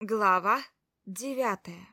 Глава девятая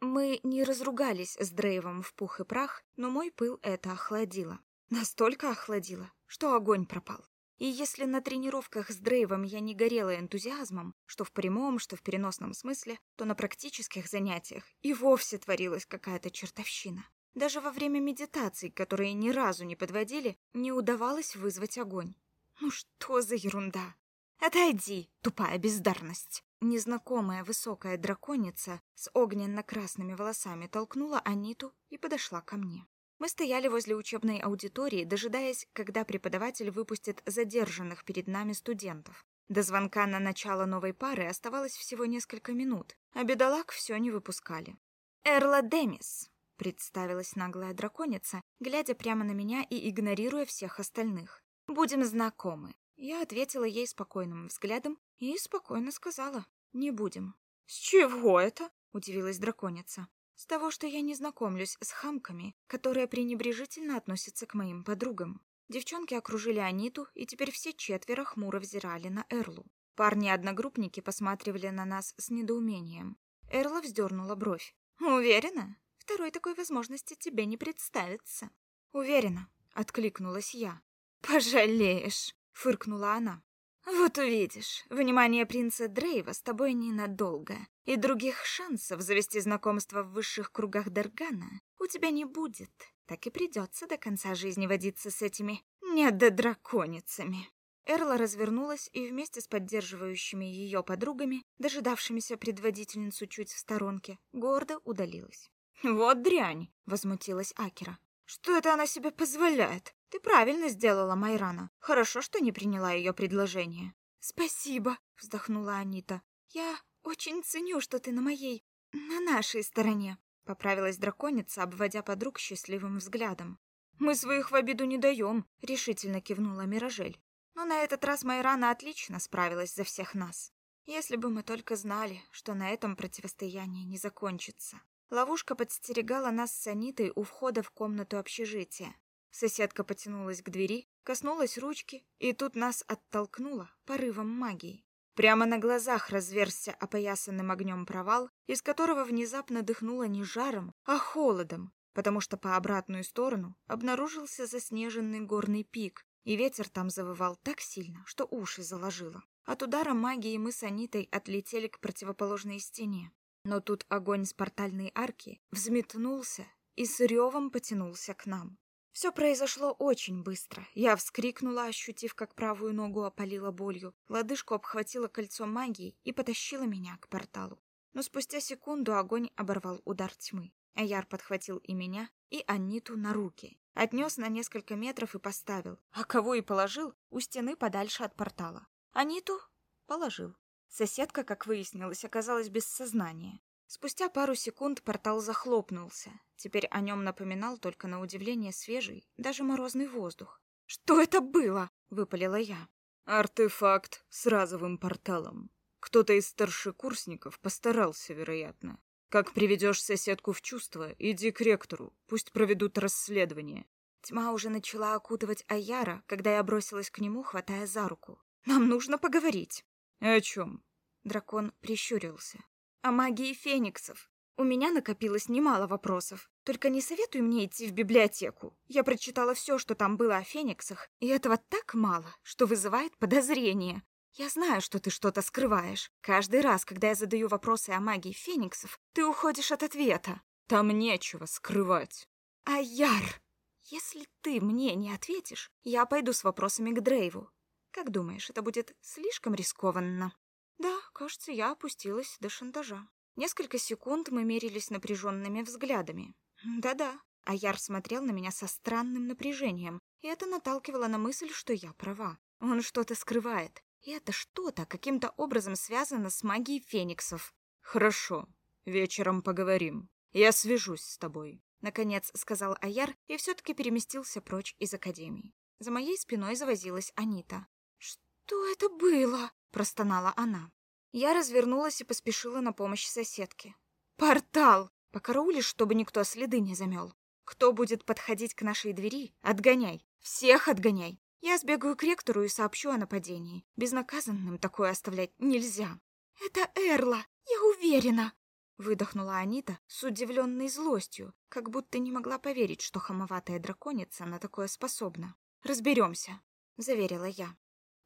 Мы не разругались с Дрейвом в пух и прах, но мой пыл это охладило. Настолько охладило, что огонь пропал. И если на тренировках с Дрейвом я не горела энтузиазмом, что в прямом, что в переносном смысле, то на практических занятиях и вовсе творилась какая-то чертовщина. Даже во время медитаций, которые ни разу не подводили, не удавалось вызвать огонь. Ну что за ерунда? Отойди, тупая бездарность. Незнакомая высокая драконица с огненно-красными волосами толкнула Аниту и подошла ко мне. Мы стояли возле учебной аудитории, дожидаясь, когда преподаватель выпустит задержанных перед нами студентов. До звонка на начало новой пары оставалось всего несколько минут, а бедолаг все не выпускали. «Эрла Демис», — представилась наглая драконица, глядя прямо на меня и игнорируя всех остальных. «Будем знакомы. Я ответила ей спокойным взглядом и спокойно сказала «не будем». «С чего это?» — удивилась драконица. «С того, что я не знакомлюсь с хамками, которые пренебрежительно относятся к моим подругам». Девчонки окружили Аниту, и теперь все четверо хмуро взирали на Эрлу. Парни-одногруппники посматривали на нас с недоумением. Эрла вздернула бровь. «Уверена? Второй такой возможности тебе не представится». «Уверена», — откликнулась я. «Пожалеешь», фыркнула она. Вот увидишь, внимание принца Дрейва с тобой ненадолго, и других шансов завести знакомство в высших кругах Даргана у тебя не будет. Так и придется до конца жизни водиться с этими недодраконицами. Эрла развернулась и вместе с поддерживающими ее подругами, дожидавшимися предводительницу чуть в сторонке, гордо удалилась. «Вот дрянь!» — возмутилась Акера. «Что это она себе позволяет? Ты правильно сделала, Майрана. Хорошо, что не приняла ее предложение. Спасибо, вздохнула Анита. Я очень ценю, что ты на моей, на нашей стороне. Поправилась драконица, обводя подруг счастливым взглядом. Мы своих в обиду не даем, решительно кивнула Миражель. Но на этот раз Майрана отлично справилась за всех нас. Если бы мы только знали, что на этом противостояние не закончится. Ловушка подстерегала нас с Анитой у входа в комнату общежития. Соседка потянулась к двери, коснулась ручки, и тут нас оттолкнула порывом магии. Прямо на глазах разверзся опоясанным огнем провал, из которого внезапно дыхнуло не жаром, а холодом, потому что по обратную сторону обнаружился заснеженный горный пик, и ветер там завывал так сильно, что уши заложило. От удара магии мы с Анитой отлетели к противоположной стене. Но тут огонь с портальной арки взметнулся и с ревом потянулся к нам. Все произошло очень быстро. Я вскрикнула, ощутив, как правую ногу опалила болью. Лодыжку обхватило кольцо магии и потащило меня к порталу. Но спустя секунду огонь оборвал удар тьмы. Аяр подхватил и меня, и Аниту на руки. Отнес на несколько метров и поставил. А кого и положил, у стены подальше от портала. Аниту положил. Соседка, как выяснилось, оказалась без сознания. Спустя пару секунд портал захлопнулся. Теперь о нем напоминал только на удивление свежий, даже морозный воздух. «Что это было?» — выпалила я. «Артефакт с разовым порталом. Кто-то из старшекурсников постарался, вероятно. Как приведешь соседку в чувство, иди к ректору, пусть проведут расследование». Тьма уже начала окутывать Аяра, когда я бросилась к нему, хватая за руку. «Нам нужно поговорить». «О чем?» Дракон прищурился о магии фениксов. У меня накопилось немало вопросов. Только не советуй мне идти в библиотеку. Я прочитала все, что там было о фениксах, и этого так мало, что вызывает подозрение. Я знаю, что ты что-то скрываешь. Каждый раз, когда я задаю вопросы о магии фениксов, ты уходишь от ответа. Там нечего скрывать. Аяр, если ты мне не ответишь, я пойду с вопросами к Дрейву. Как думаешь, это будет слишком рискованно? Да, кажется, я опустилась до шантажа. Несколько секунд мы мерились напряженными взглядами. Да-да, Аяр смотрел на меня со странным напряжением, и это наталкивало на мысль, что я права. Он что-то скрывает, и это что-то каким-то образом связано с магией фениксов. Хорошо, вечером поговорим. Я свяжусь с тобой. Наконец сказал Аяр и все-таки переместился прочь из академии. За моей спиной завозилась Анита. «Что это было?» Простонала она. Я развернулась и поспешила на помощь соседке. Портал! Покараулишь, чтобы никто следы не замел. Кто будет подходить к нашей двери, отгоняй. Всех отгоняй. Я сбегаю к ректору и сообщу о нападении. Безнаказанным такое оставлять нельзя. Это Эрла, я уверена!» Выдохнула Анита с удивленной злостью, как будто не могла поверить, что хамоватая драконица на такое способна. «Разберемся», — заверила я.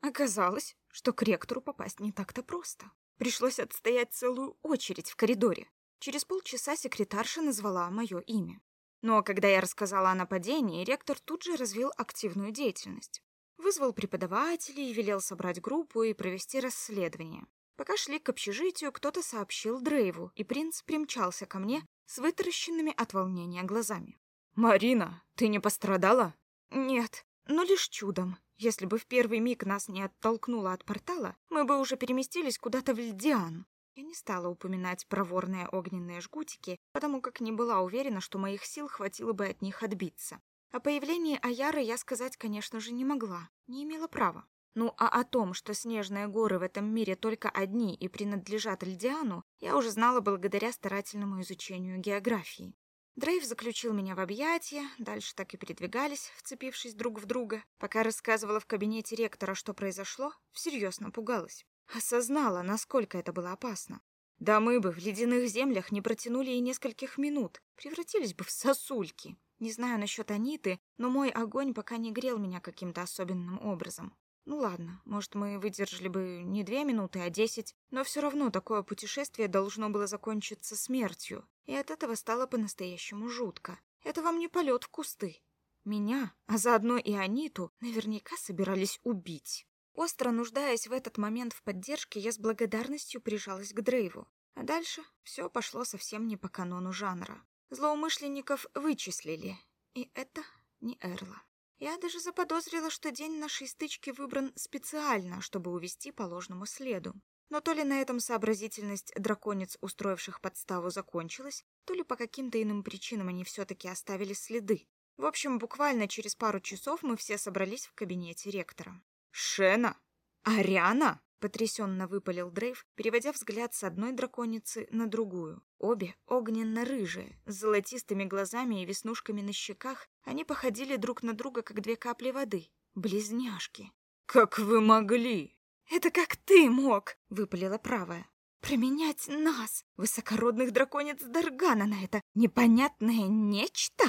Оказалось, что к ректору попасть не так-то просто. Пришлось отстоять целую очередь в коридоре. Через полчаса секретарша назвала мое имя. Но когда я рассказала о нападении, ректор тут же развил активную деятельность. Вызвал преподавателей, велел собрать группу и провести расследование. Пока шли к общежитию, кто-то сообщил Дрейву, и принц примчался ко мне с вытаращенными от волнения глазами. «Марина, ты не пострадала?» «Нет, но лишь чудом. Если бы в первый миг нас не оттолкнуло от портала, мы бы уже переместились куда-то в Льдиан. Я не стала упоминать проворные огненные жгутики, потому как не была уверена, что моих сил хватило бы от них отбиться. О появлении Аяры я сказать, конечно же, не могла, не имела права. Ну а о том, что снежные горы в этом мире только одни и принадлежат Льдиану, я уже знала благодаря старательному изучению географии. Дрейв заключил меня в объятия, дальше так и передвигались, вцепившись друг в друга. Пока рассказывала в кабинете ректора, что произошло, всерьез напугалась. Осознала, насколько это было опасно. Да мы бы в ледяных землях не протянули и нескольких минут, превратились бы в сосульки. Не знаю насчет Аниты, но мой огонь пока не грел меня каким-то особенным образом. Ну ладно, может, мы выдержали бы не две минуты, а десять, но все равно такое путешествие должно было закончиться смертью, и от этого стало по-настоящему жутко. Это вам не полет в кусты. Меня, а заодно и Аниту, наверняка собирались убить. Остро нуждаясь в этот момент в поддержке, я с благодарностью прижалась к Дрейву. А дальше все пошло совсем не по канону жанра. Злоумышленников вычислили, и это не Эрла. Я даже заподозрила, что день нашей стычки выбран специально, чтобы увести по ложному следу. Но то ли на этом сообразительность драконец, устроивших подставу, закончилась, то ли по каким-то иным причинам они все-таки оставили следы. В общем, буквально через пару часов мы все собрались в кабинете ректора. «Шена! Ариана!» — потрясенно выпалил Дрейв, переводя взгляд с одной драконицы на другую. Обе огненно-рыжие, с золотистыми глазами и веснушками на щеках, они походили друг на друга, как две капли воды. Близняшки. «Как вы могли?» «Это как ты мог!» — выпалила правая. «Променять нас, высокородных драконец Даргана, на это непонятное нечто!»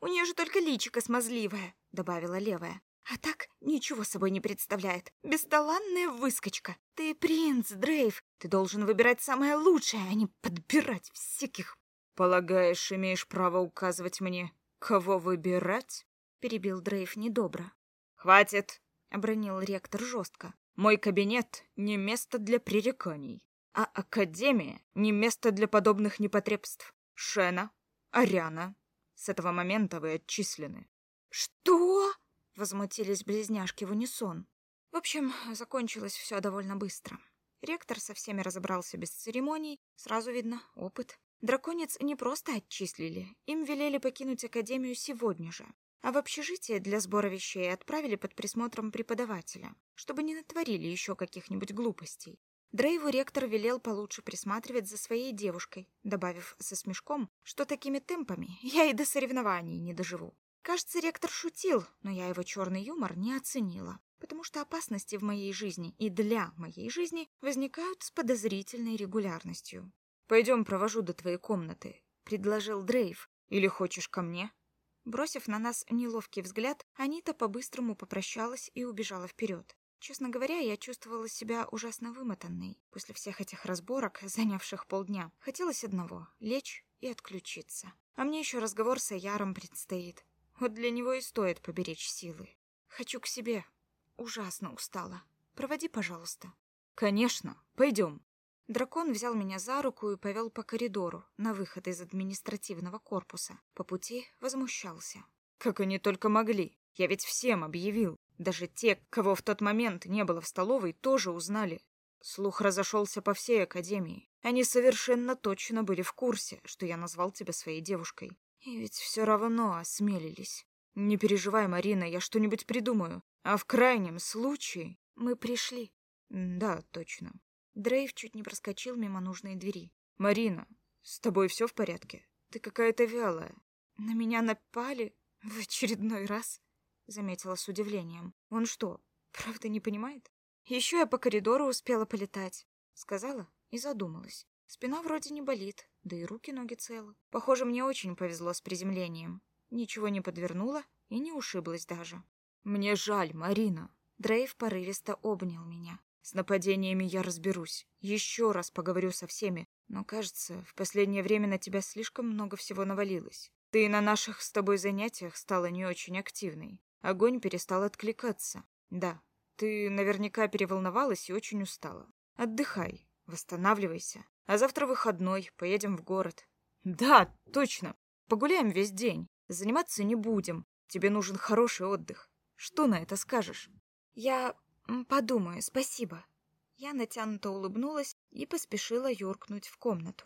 «У нее же только личико смазливое», — добавила левая. А так ничего собой не представляет. Бесталанная выскочка. Ты принц, Дрейв. Ты должен выбирать самое лучшее, а не подбирать всяких. Полагаешь, имеешь право указывать мне, кого выбирать? Перебил Дрейв недобро. Хватит, обронил ректор жестко. Мой кабинет не место для пререканий, а академия не место для подобных непотребств. Шена, Ариана, с этого момента вы отчислены. Что? Возмутились близняшки в унисон. В общем, закончилось все довольно быстро. Ректор со всеми разобрался без церемоний, сразу видно опыт. Драконец не просто отчислили, им велели покинуть академию сегодня же. А в общежитие для сбора вещей отправили под присмотром преподавателя, чтобы не натворили еще каких-нибудь глупостей. Дрейву ректор велел получше присматривать за своей девушкой, добавив со смешком, что такими темпами я и до соревнований не доживу. Кажется, ректор шутил, но я его черный юмор не оценила, потому что опасности в моей жизни и для моей жизни возникают с подозрительной регулярностью. «Пойдем, провожу до твоей комнаты», — предложил Дрейв. «Или хочешь ко мне?» Бросив на нас неловкий взгляд, Анита по-быстрому попрощалась и убежала вперед. Честно говоря, я чувствовала себя ужасно вымотанной после всех этих разборок, занявших полдня. Хотелось одного — лечь и отключиться. А мне еще разговор с Аяром предстоит. Вот для него и стоит поберечь силы. Хочу к себе. Ужасно устала. Проводи, пожалуйста. Конечно, пойдем. Дракон взял меня за руку и повел по коридору на выход из административного корпуса. По пути возмущался. Как они только могли. Я ведь всем объявил. Даже те, кого в тот момент не было в столовой, тоже узнали. Слух разошелся по всей академии. Они совершенно точно были в курсе, что я назвал тебя своей девушкой. И ведь все равно осмелились. Не переживай, Марина, я что-нибудь придумаю. А в крайнем случае... Мы пришли. Да, точно. Дрейв чуть не проскочил мимо нужной двери. Марина, с тобой все в порядке? Ты какая-то вялая. На меня напали в очередной раз, заметила с удивлением. Он что, правда не понимает? Еще я по коридору успела полетать. Сказала и задумалась. Спина вроде не болит, да и руки-ноги целы. Похоже, мне очень повезло с приземлением. Ничего не подвернула и не ушиблась даже. «Мне жаль, Марина». Дрейв порывисто обнял меня. «С нападениями я разберусь. Еще раз поговорю со всеми. Но, кажется, в последнее время на тебя слишком много всего навалилось. Ты на наших с тобой занятиях стала не очень активной. Огонь перестал откликаться. Да, ты наверняка переволновалась и очень устала. Отдыхай, восстанавливайся. А завтра выходной, поедем в город. Да, точно. Погуляем весь день. Заниматься не будем. Тебе нужен хороший отдых. Что на это скажешь? Я подумаю, спасибо. Я натянуто улыбнулась и поспешила юркнуть в комнату.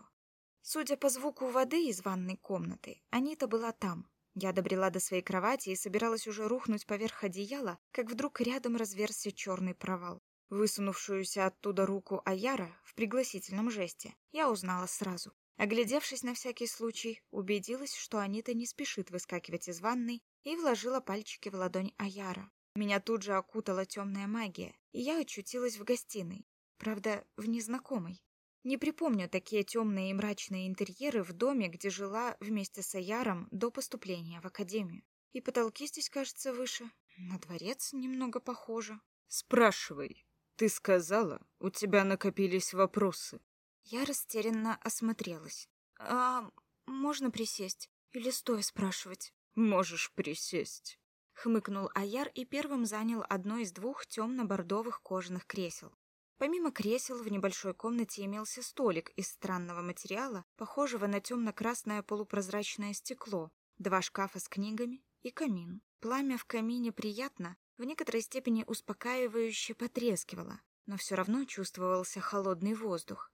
Судя по звуку воды из ванной комнаты, Анита была там. Я добрела до своей кровати и собиралась уже рухнуть поверх одеяла, как вдруг рядом разверзся черный провал. Высунувшуюся оттуда руку Аяра в пригласительном жесте я узнала сразу. Оглядевшись на всякий случай, убедилась, что Анита не спешит выскакивать из ванной и вложила пальчики в ладонь Аяра. Меня тут же окутала темная магия, и я очутилась в гостиной. Правда, в незнакомой. Не припомню такие темные и мрачные интерьеры в доме, где жила вместе с Аяром до поступления в академию. И потолки здесь, кажется, выше. На дворец немного похоже. Спрашивай. Ты сказала, у тебя накопились вопросы. Я растерянно осмотрелась. А можно присесть или стоя спрашивать? Можешь присесть. Хмыкнул Аяр и первым занял одно из двух темно-бордовых кожаных кресел. Помимо кресел в небольшой комнате имелся столик из странного материала, похожего на темно-красное полупрозрачное стекло, два шкафа с книгами и камин. Пламя в камине приятно, в некоторой степени успокаивающе потрескивало, но все равно чувствовался холодный воздух.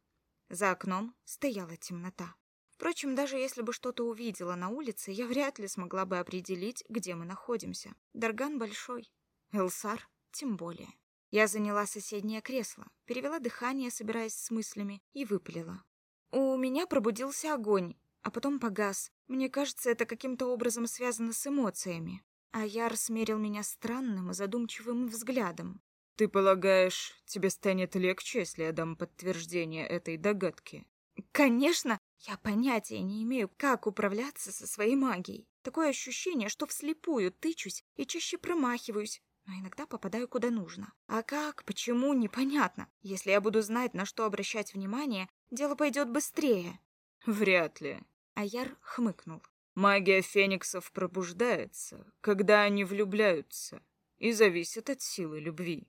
За окном стояла темнота. Впрочем, даже если бы что-то увидела на улице, я вряд ли смогла бы определить, где мы находимся. Дарган большой, Элсар тем более. Я заняла соседнее кресло, перевела дыхание, собираясь с мыслями, и выпалила. У меня пробудился огонь, а потом погас. Мне кажется, это каким-то образом связано с эмоциями. А Яр смерил меня странным и задумчивым взглядом. «Ты полагаешь, тебе станет легче, если я дам подтверждение этой догадки?» «Конечно! Я понятия не имею, как управляться со своей магией. Такое ощущение, что вслепую тычусь и чаще промахиваюсь, но иногда попадаю куда нужно. А как, почему, непонятно. Если я буду знать, на что обращать внимание, дело пойдет быстрее. Вряд ли. Аяр хмыкнул. Магия фениксов пробуждается, когда они влюбляются, и зависит от силы любви.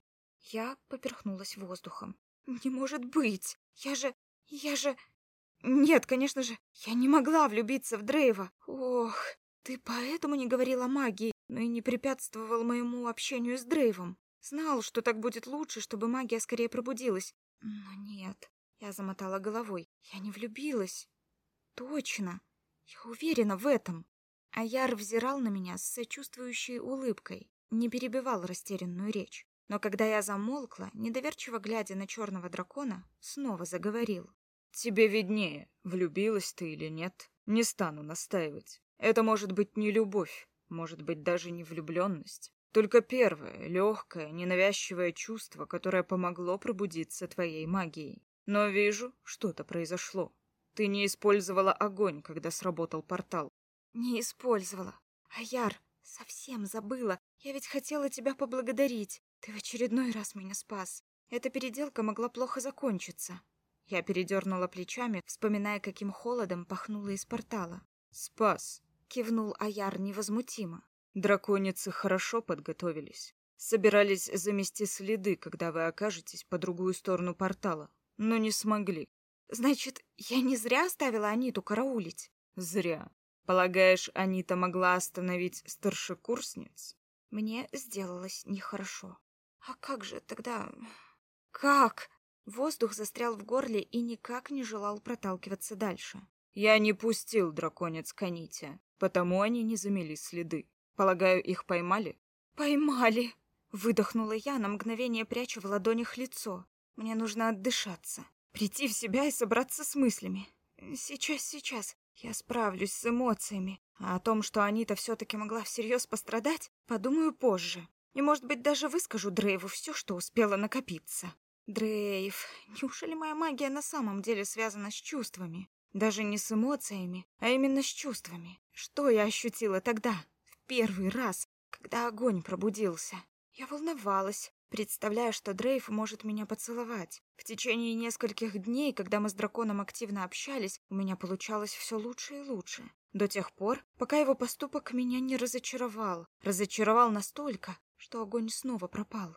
Я поперхнулась воздухом. Не может быть! Я же... я же... Нет, конечно же, я не могла влюбиться в Дрейва. Ох, ты поэтому не говорила о магии, но и не препятствовал моему общению с Дрейвом. Знал, что так будет лучше, чтобы магия скорее пробудилась. Но нет, я замотала головой. Я не влюбилась. Точно. Я уверена в этом. Аяр взирал на меня с сочувствующей улыбкой, не перебивал растерянную речь. Но когда я замолкла, недоверчиво глядя на черного дракона, снова заговорил. «Тебе виднее, влюбилась ты или нет. Не стану настаивать. Это может быть не любовь, может быть даже не влюбленность. Только первое, легкое, ненавязчивое чувство, которое помогло пробудиться твоей магией. Но вижу, что-то произошло. Ты не использовала огонь, когда сработал портал. Не использовала. Аяр, совсем забыла. Я ведь хотела тебя поблагодарить. Ты в очередной раз меня спас. Эта переделка могла плохо закончиться. Я передернула плечами, вспоминая, каким холодом пахнуло из портала. Спас кивнул Аяр невозмутимо. Драконицы хорошо подготовились. Собирались замести следы, когда вы окажетесь по другую сторону портала, но не смогли. Значит, я не зря оставила Аниту караулить? Зря. Полагаешь, Анита могла остановить старшекурсниц? Мне сделалось нехорошо. А как же тогда... Как? Воздух застрял в горле и никак не желал проталкиваться дальше. Я не пустил драконец к Аните. Потому они не замели следы. Полагаю, их поймали? Поймали! Выдохнула я, на мгновение пряча в ладонях лицо. Мне нужно отдышаться, прийти в себя и собраться с мыслями. Сейчас, сейчас. Я справлюсь с эмоциями. А о том, что Анита все-таки могла всерьез пострадать, подумаю позже. И, может быть, даже выскажу Дрейву все, что успела накопиться. Дрейв, неужели моя магия на самом деле связана с чувствами? Даже не с эмоциями, а именно с чувствами. Что я ощутила тогда, в первый раз, когда огонь пробудился? Я волновалась, представляя, что Дрейв может меня поцеловать. В течение нескольких дней, когда мы с драконом активно общались, у меня получалось все лучше и лучше. До тех пор, пока его поступок меня не разочаровал. Разочаровал настолько, что огонь снова пропал.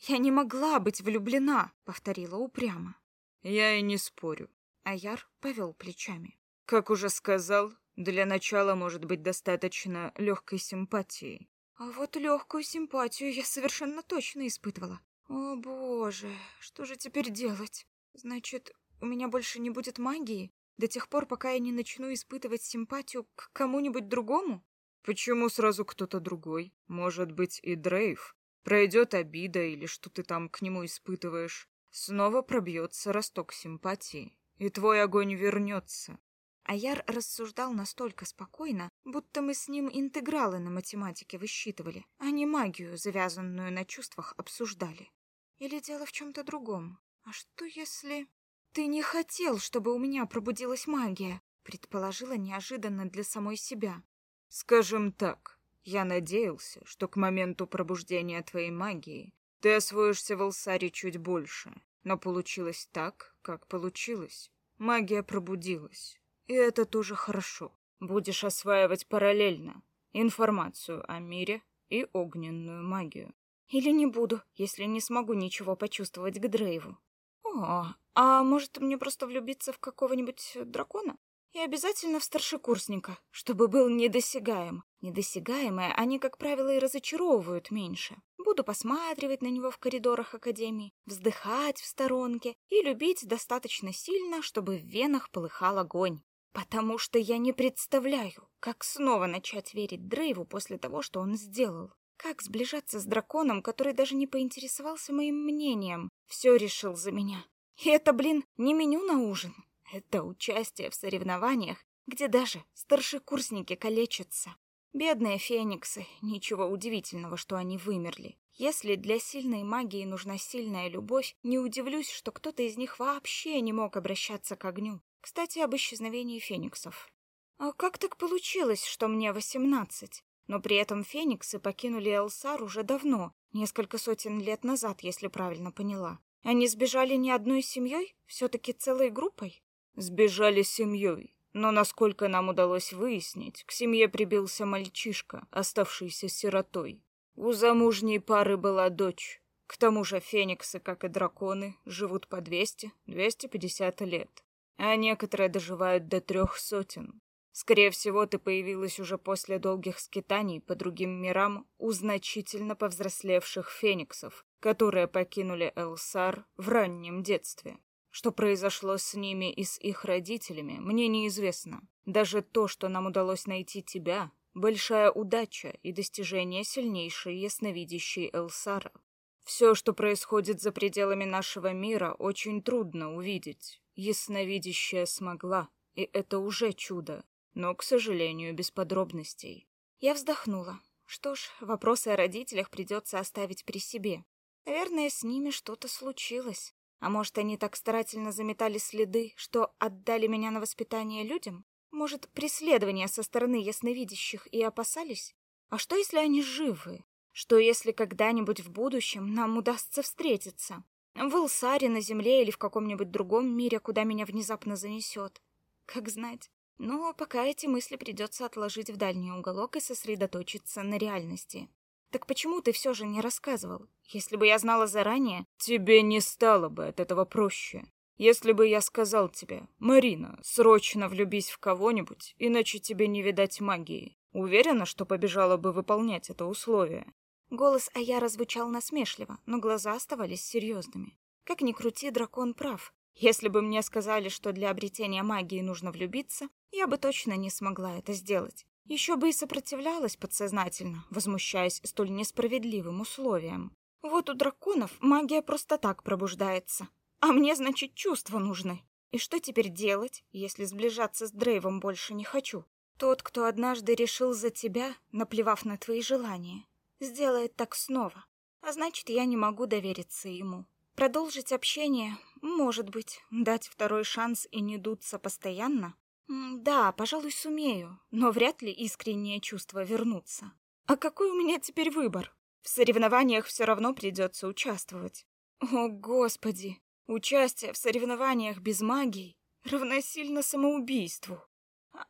«Я не могла быть влюблена», — повторила упрямо. «Я и не спорю», Аяр повел плечами. Как уже сказал, для начала может быть достаточно легкой симпатии. А вот легкую симпатию я совершенно точно испытывала. О боже, что же теперь делать? Значит, у меня больше не будет магии до тех пор, пока я не начну испытывать симпатию к кому-нибудь другому? Почему сразу кто-то другой? Может быть, и Дрейв? Пройдет обида или что ты там к нему испытываешь. Снова пробьется росток симпатии и твой огонь вернется. Аяр рассуждал настолько спокойно, будто мы с ним интегралы на математике высчитывали, а не магию, завязанную на чувствах, обсуждали. Или дело в чем-то другом? А что если... Ты не хотел, чтобы у меня пробудилась магия, предположила неожиданно для самой себя. Скажем так, я надеялся, что к моменту пробуждения твоей магии ты освоишься в Алсаре чуть больше, но получилось так, как получилось. Магия пробудилась. И это тоже хорошо. Будешь осваивать параллельно информацию о мире и огненную магию. Или не буду, если не смогу ничего почувствовать к Дрейву. О, а может мне просто влюбиться в какого-нибудь дракона? И обязательно в старшекурсника, чтобы был недосягаем. Недосягаемые они, как правило, и разочаровывают меньше. Буду посматривать на него в коридорах Академии, вздыхать в сторонке и любить достаточно сильно, чтобы в венах полыхал огонь. Потому что я не представляю, как снова начать верить Дрейву после того, что он сделал. Как сближаться с драконом, который даже не поинтересовался моим мнением, все решил за меня. И это, блин, не меню на ужин. Это участие в соревнованиях, где даже старшекурсники калечатся. Бедные фениксы, ничего удивительного, что они вымерли. Если для сильной магии нужна сильная любовь, не удивлюсь, что кто-то из них вообще не мог обращаться к огню. Кстати, об исчезновении фениксов. А как так получилось, что мне восемнадцать? Но при этом фениксы покинули Элсар уже давно, несколько сотен лет назад, если правильно поняла. Они сбежали не одной семьей, все-таки целой группой? Сбежали семьей, но, насколько нам удалось выяснить, к семье прибился мальчишка, оставшийся сиротой. У замужней пары была дочь. К тому же фениксы, как и драконы, живут по 200-250 лет, а некоторые доживают до трех сотен. Скорее всего, ты появилась уже после долгих скитаний по другим мирам у значительно повзрослевших фениксов, которые покинули Элсар в раннем детстве. Что произошло с ними и с их родителями, мне неизвестно. Даже то, что нам удалось найти тебя, большая удача и достижение сильнейшей ясновидящей Элсара. Все, что происходит за пределами нашего мира, очень трудно увидеть. Ясновидящая смогла, и это уже чудо, но, к сожалению, без подробностей. Я вздохнула. Что ж, вопросы о родителях придется оставить при себе. Наверное, с ними что-то случилось. А может, они так старательно заметали следы, что отдали меня на воспитание людям? Может, преследования со стороны ясновидящих и опасались? А что, если они живы? Что, если когда-нибудь в будущем нам удастся встретиться? В Илсаре, на Земле или в каком-нибудь другом мире, куда меня внезапно занесет? Как знать. Но пока эти мысли придется отложить в дальний уголок и сосредоточиться на реальности. Так почему ты все же не рассказывал? Если бы я знала заранее... Тебе не стало бы от этого проще. Если бы я сказал тебе, Марина, срочно влюбись в кого-нибудь, иначе тебе не видать магии. Уверена, что побежала бы выполнять это условие. Голос Аяра звучал насмешливо, но глаза оставались серьезными. Как ни крути, дракон прав. Если бы мне сказали, что для обретения магии нужно влюбиться, я бы точно не смогла это сделать. Еще бы и сопротивлялась подсознательно, возмущаясь столь несправедливым условиям. Вот у драконов магия просто так пробуждается. А мне, значит, чувства нужны. И что теперь делать, если сближаться с Дрейвом больше не хочу? Тот, кто однажды решил за тебя, наплевав на твои желания, сделает так снова. А значит, я не могу довериться ему. Продолжить общение, может быть, дать второй шанс и не дуться постоянно? Да, пожалуй, сумею, но вряд ли искренние чувства вернутся. А какой у меня теперь выбор? В соревнованиях все равно придется участвовать. О, Господи! Участие в соревнованиях без магии равносильно самоубийству.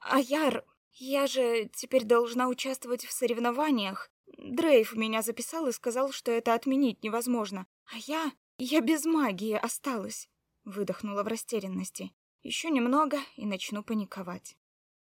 А Яр, я же теперь должна участвовать в соревнованиях. Дрейв меня записал и сказал, что это отменить невозможно. А я... я без магии осталась. Выдохнула в растерянности. Еще немного и начну паниковать.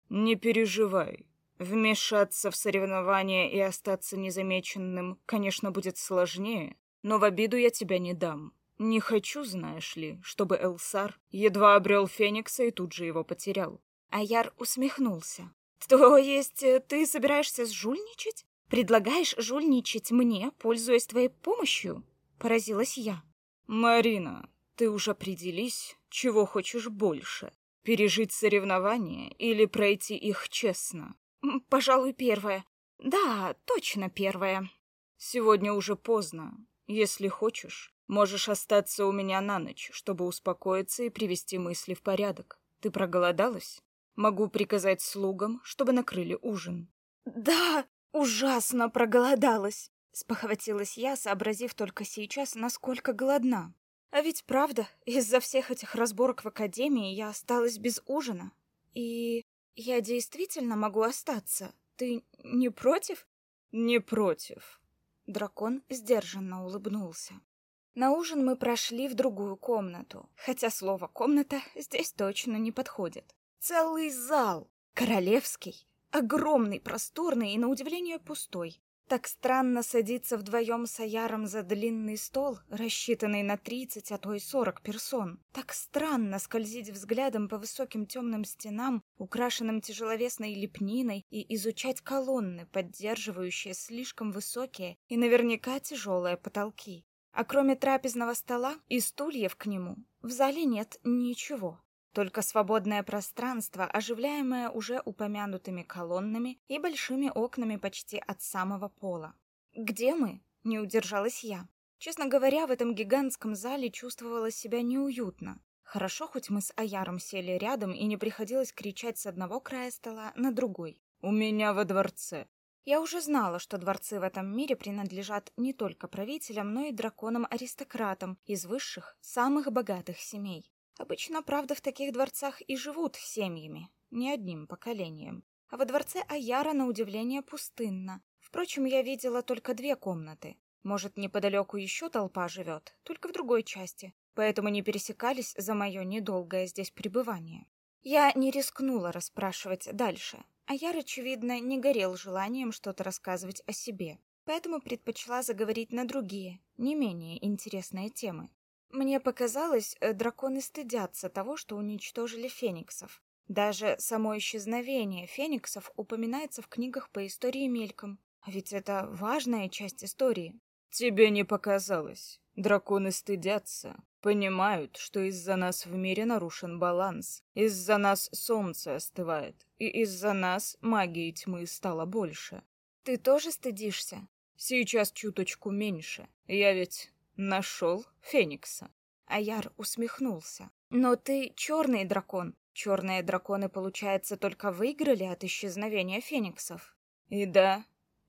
Не переживай. Вмешаться в соревнования и остаться незамеченным, конечно, будет сложнее, но в обиду я тебя не дам. Не хочу, знаешь ли, чтобы Элсар едва обрел Феникса и тут же его потерял. Аяр усмехнулся. То есть э, ты собираешься жульничать? Предлагаешь жульничать мне, пользуясь твоей помощью? Поразилась я. Марина, ты уже определись, чего хочешь больше. Пережить соревнования или пройти их честно? Пожалуй, первое. Да, точно первое. Сегодня уже поздно. Если хочешь, Можешь остаться у меня на ночь, чтобы успокоиться и привести мысли в порядок. Ты проголодалась? Могу приказать слугам, чтобы накрыли ужин. Да, ужасно проголодалась, спохватилась я, сообразив только сейчас, насколько голодна. А ведь правда, из-за всех этих разборок в академии я осталась без ужина. И я действительно могу остаться. Ты не против? Не против. Дракон сдержанно улыбнулся. На ужин мы прошли в другую комнату, хотя слово «комната» здесь точно не подходит. Целый зал, королевский, огромный, просторный и, на удивление, пустой. Так странно садиться вдвоем с Аяром за длинный стол, рассчитанный на тридцать, а то и сорок персон. Так странно скользить взглядом по высоким темным стенам, украшенным тяжеловесной лепниной, и изучать колонны, поддерживающие слишком высокие и наверняка тяжелые потолки. А кроме трапезного стола и стульев к нему, в зале нет ничего. Только свободное пространство, оживляемое уже упомянутыми колоннами и большими окнами почти от самого пола. «Где мы?» — не удержалась я. Честно говоря, в этом гигантском зале чувствовала себя неуютно. Хорошо, хоть мы с Аяром сели рядом и не приходилось кричать с одного края стола на другой. «У меня во дворце», я уже знала, что дворцы в этом мире принадлежат не только правителям, но и драконам-аристократам из высших, самых богатых семей. Обычно, правда, в таких дворцах и живут семьями, не одним поколением. А во дворце Аяра, на удивление, пустынно. Впрочем, я видела только две комнаты. Может, неподалеку еще толпа живет, только в другой части, поэтому не пересекались за мое недолгое здесь пребывание. Я не рискнула расспрашивать дальше, а Яр, очевидно, не горел желанием что-то рассказывать о себе, поэтому предпочла заговорить на другие, не менее интересные темы. Мне показалось, э, драконы стыдятся того, что уничтожили фениксов. Даже само исчезновение фениксов упоминается в книгах по истории мельком, а ведь это важная часть истории. Тебе не показалось. Драконы стыдятся, понимают, что из-за нас в мире нарушен баланс, из-за нас солнце остывает, и из-за нас магии тьмы стало больше. Ты тоже стыдишься? Сейчас чуточку меньше. Я ведь нашел Феникса. Аяр усмехнулся. Но ты черный дракон. Черные драконы, получается, только выиграли от исчезновения фениксов. И да,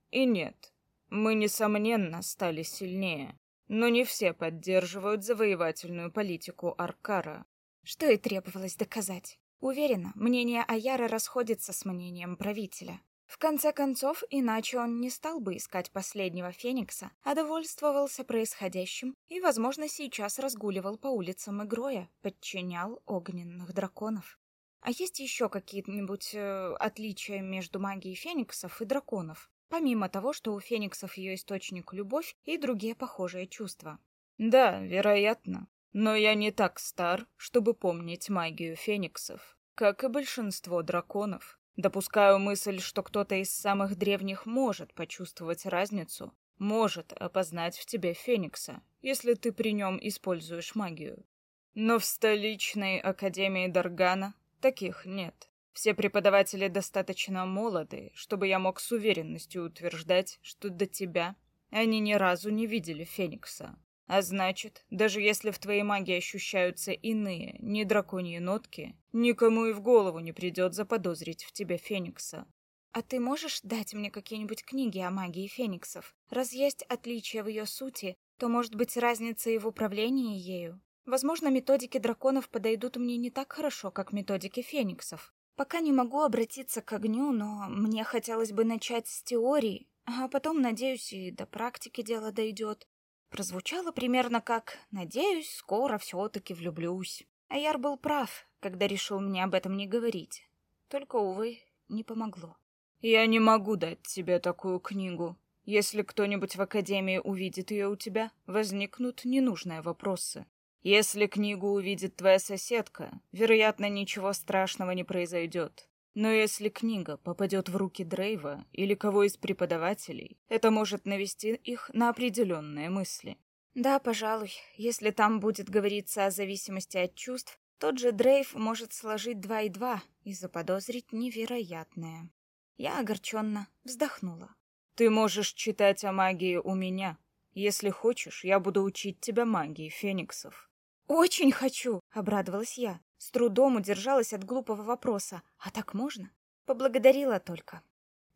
и нет. Мы, несомненно, стали сильнее. Но не все поддерживают завоевательную политику Аркара. Что и требовалось доказать. Уверена, мнение Аяра расходится с мнением правителя. В конце концов, иначе он не стал бы искать последнего Феникса, а довольствовался происходящим и, возможно, сейчас разгуливал по улицам Игроя, подчинял огненных драконов. А есть еще какие-нибудь э, отличия между магией фениксов и драконов? помимо того, что у фениксов ее источник — любовь и другие похожие чувства. Да, вероятно. Но я не так стар, чтобы помнить магию фениксов, как и большинство драконов. Допускаю мысль, что кто-то из самых древних может почувствовать разницу, может опознать в тебе феникса, если ты при нем используешь магию. Но в столичной академии Даргана таких нет. Все преподаватели достаточно молоды, чтобы я мог с уверенностью утверждать, что до тебя они ни разу не видели Феникса. А значит, даже если в твоей магии ощущаются иные, не драконьи нотки, никому и в голову не придет заподозрить в тебе Феникса. А ты можешь дать мне какие-нибудь книги о магии фениксов? Раз есть отличия в ее сути, то может быть разница и в управлении ею. Возможно, методики драконов подойдут мне не так хорошо, как методики фениксов. Пока не могу обратиться к огню, но мне хотелось бы начать с теории, а потом, надеюсь, и до практики дело дойдет. Прозвучало примерно как «надеюсь, скоро все-таки влюблюсь». Аяр был прав, когда решил мне об этом не говорить. Только, увы, не помогло. «Я не могу дать тебе такую книгу. Если кто-нибудь в Академии увидит ее у тебя, возникнут ненужные вопросы. Если книгу увидит твоя соседка, вероятно, ничего страшного не произойдет. Но если книга попадет в руки Дрейва или кого из преподавателей, это может навести их на определенные мысли. Да, пожалуй, если там будет говориться о зависимости от чувств, тот же Дрейв может сложить два и два и заподозрить невероятное. Я огорченно вздохнула. «Ты можешь читать о магии у меня. Если хочешь, я буду учить тебя магии фениксов». «Очень хочу!» — обрадовалась я. С трудом удержалась от глупого вопроса. «А так можно?» Поблагодарила только.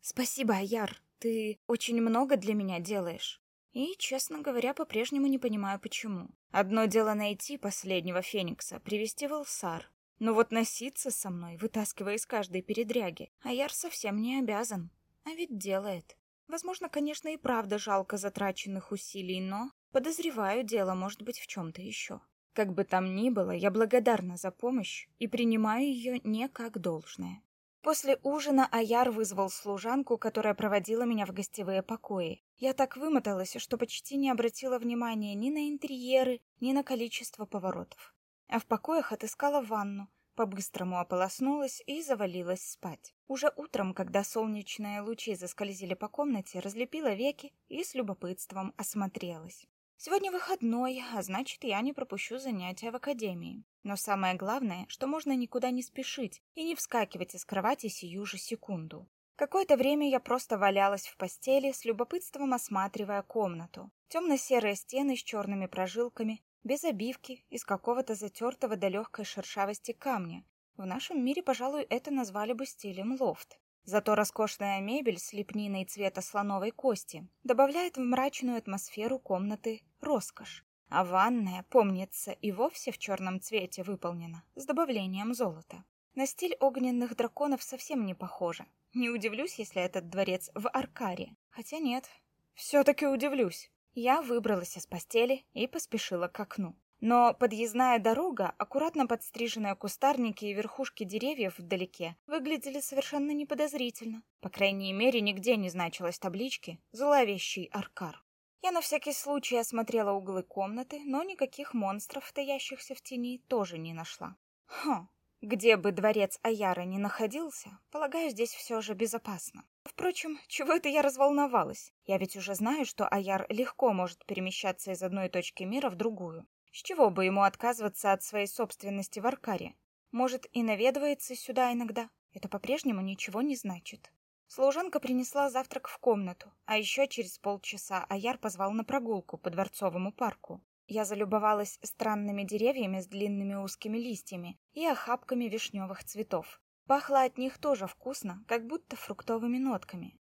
«Спасибо, Аяр. Ты очень много для меня делаешь». И, честно говоря, по-прежнему не понимаю, почему. Одно дело найти последнего Феникса, привести в Элсар, но вот носиться со мной, вытаскивая из каждой передряги, Аяр совсем не обязан. А ведь делает. Возможно, конечно, и правда жалко затраченных усилий, но, подозреваю, дело может быть в чем-то еще. Как бы там ни было, я благодарна за помощь и принимаю ее не как должное. После ужина Аяр вызвал служанку, которая проводила меня в гостевые покои. Я так вымоталась, что почти не обратила внимания ни на интерьеры, ни на количество поворотов а в покоях отыскала ванну, по-быстрому ополоснулась и завалилась спать. Уже утром, когда солнечные лучи заскользили по комнате, разлепила веки и с любопытством осмотрелась. Сегодня выходной, а значит, я не пропущу занятия в академии. Но самое главное, что можно никуда не спешить и не вскакивать из кровати сию же секунду. Какое-то время я просто валялась в постели, с любопытством осматривая комнату. Темно-серые стены с черными прожилками, без обивки, из какого-то затертого до легкой шершавости камня. В нашем мире, пожалуй, это назвали бы стилем лофт. Зато роскошная мебель с лепниной цвета слоновой кости добавляет в мрачную атмосферу комнаты роскошь. А ванная, помнится, и вовсе в черном цвете выполнена, с добавлением золота. На стиль огненных драконов совсем не похоже. Не удивлюсь, если этот дворец в Аркаре. Хотя нет, все-таки удивлюсь. Я выбралась из постели и поспешила к окну. Но подъездная дорога, аккуратно подстриженные кустарники и верхушки деревьев вдалеке выглядели совершенно неподозрительно. По крайней мере, нигде не значилось таблички «Зловещий Аркар». Я на всякий случай осмотрела углы комнаты, но никаких монстров, таящихся в тени, тоже не нашла. Хм, где бы дворец Аяра ни находился, полагаю, здесь все же безопасно. Впрочем, чего это я разволновалась? Я ведь уже знаю, что Аяр легко может перемещаться из одной точки мира в другую. С чего бы ему отказываться от своей собственности в Аркаре? Может, и наведывается сюда иногда. Это по-прежнему ничего не значит. Служанка принесла завтрак в комнату, а еще через полчаса Аяр позвал на прогулку по Дворцовому парку. Я залюбовалась странными деревьями с длинными узкими листьями и охапками вишневых цветов. Пахло от них тоже вкусно, как будто фруктовыми нотками.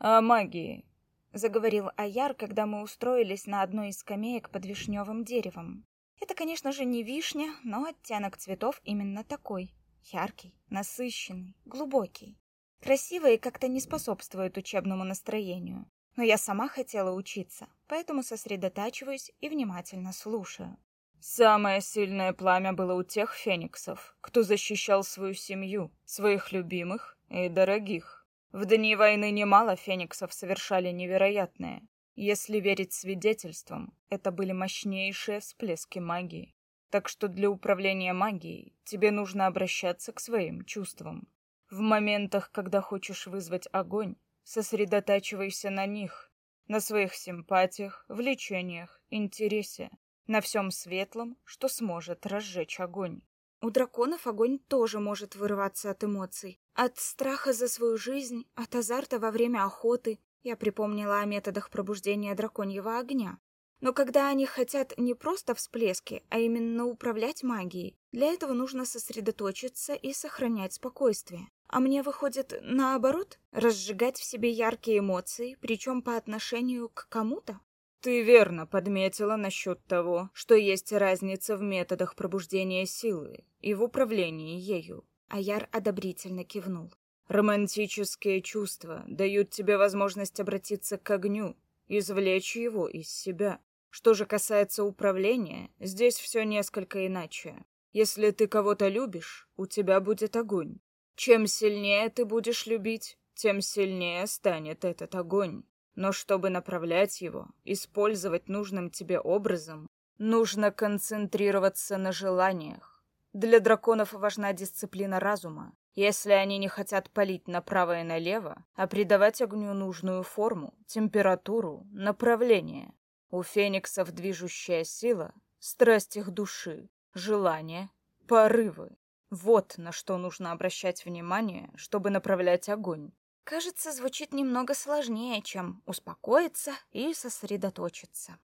«О магии», — заговорил Аяр, когда мы устроились на одной из скамеек под вишневым деревом. Это, конечно же, не вишня, но оттенок цветов именно такой. Яркий, насыщенный, глубокий. Красивые как-то не способствуют учебному настроению. Но я сама хотела учиться, поэтому сосредотачиваюсь и внимательно слушаю. Самое сильное пламя было у тех фениксов, кто защищал свою семью, своих любимых и дорогих. В дни войны немало фениксов совершали невероятное. Если верить свидетельствам, это были мощнейшие всплески магии. Так что для управления магией тебе нужно обращаться к своим чувствам. В моментах, когда хочешь вызвать огонь, Сосредотачивайся на них, на своих симпатиях, влечениях, интересе, на всем светлом, что сможет разжечь огонь. У драконов огонь тоже может вырываться от эмоций. От страха за свою жизнь, от азарта во время охоты. Я припомнила о методах пробуждения драконьего огня. Но когда они хотят не просто всплески, а именно управлять магией, для этого нужно сосредоточиться и сохранять спокойствие. А мне выходит наоборот, разжигать в себе яркие эмоции, причем по отношению к кому-то. Ты верно подметила насчет того, что есть разница в методах пробуждения силы и в управлении ею. Аяр одобрительно кивнул. Романтические чувства дают тебе возможность обратиться к огню, извлечь его из себя. Что же касается управления, здесь все несколько иначе. Если ты кого-то любишь, у тебя будет огонь. Чем сильнее ты будешь любить, тем сильнее станет этот огонь. Но чтобы направлять его, использовать нужным тебе образом, нужно концентрироваться на желаниях. Для драконов важна дисциплина разума. Если они не хотят палить направо и налево, а придавать огню нужную форму, температуру, направление. У фениксов движущая сила, страсть их души, желания, порывы. Вот на что нужно обращать внимание, чтобы направлять огонь. Кажется, звучит немного сложнее, чем успокоиться и сосредоточиться.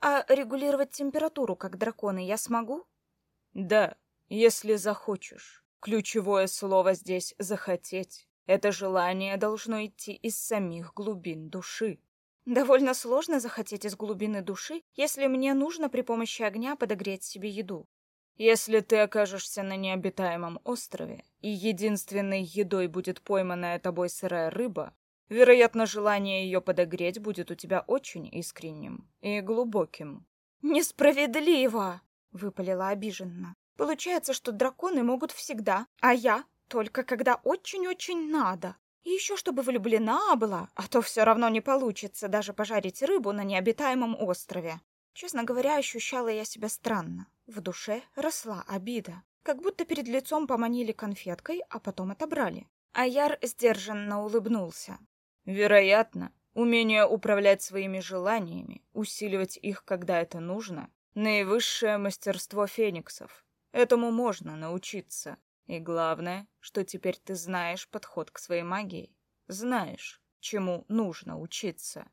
А регулировать температуру, как драконы, я смогу? Да, если захочешь. Ключевое слово здесь «захотеть». Это желание должно идти из самих глубин души. Довольно сложно захотеть из глубины души, если мне нужно при помощи огня подогреть себе еду. Если ты окажешься на необитаемом острове, и единственной едой будет пойманная тобой сырая рыба, вероятно, желание ее подогреть будет у тебя очень искренним и глубоким. «Несправедливо!» — выпалила обиженно. «Получается, что драконы могут всегда, а я только когда очень-очень надо. И еще чтобы влюблена была, а то все равно не получится даже пожарить рыбу на необитаемом острове. Честно говоря, ощущала я себя странно. В душе росла обида. Как будто перед лицом поманили конфеткой, а потом отобрали. Аяр сдержанно улыбнулся. Вероятно, умение управлять своими желаниями, усиливать их, когда это нужно, наивысшее мастерство фениксов. Этому можно научиться. И главное, что теперь ты знаешь подход к своей магии. Знаешь, чему нужно учиться.